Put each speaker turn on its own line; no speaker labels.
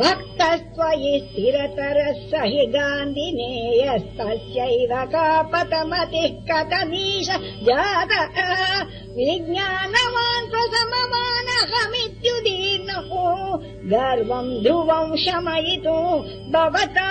भक्तस्त्वयि स्थिरतरः स हि गान्धिनेयस्तस्यैव कापतमतिः कथमीश जात विज्ञानवान् सममानहमित्युदीर्णः गर्वम् ध्रुवम् शमयितु भवता